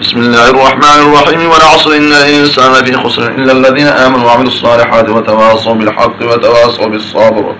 بسم الله الرحمن الرحيم. والعصر إن الإنسان لفي خسر إلا الذين آمنوا وعملوا الصالحات وتواصوا بالحق وتواصوا بالصبر.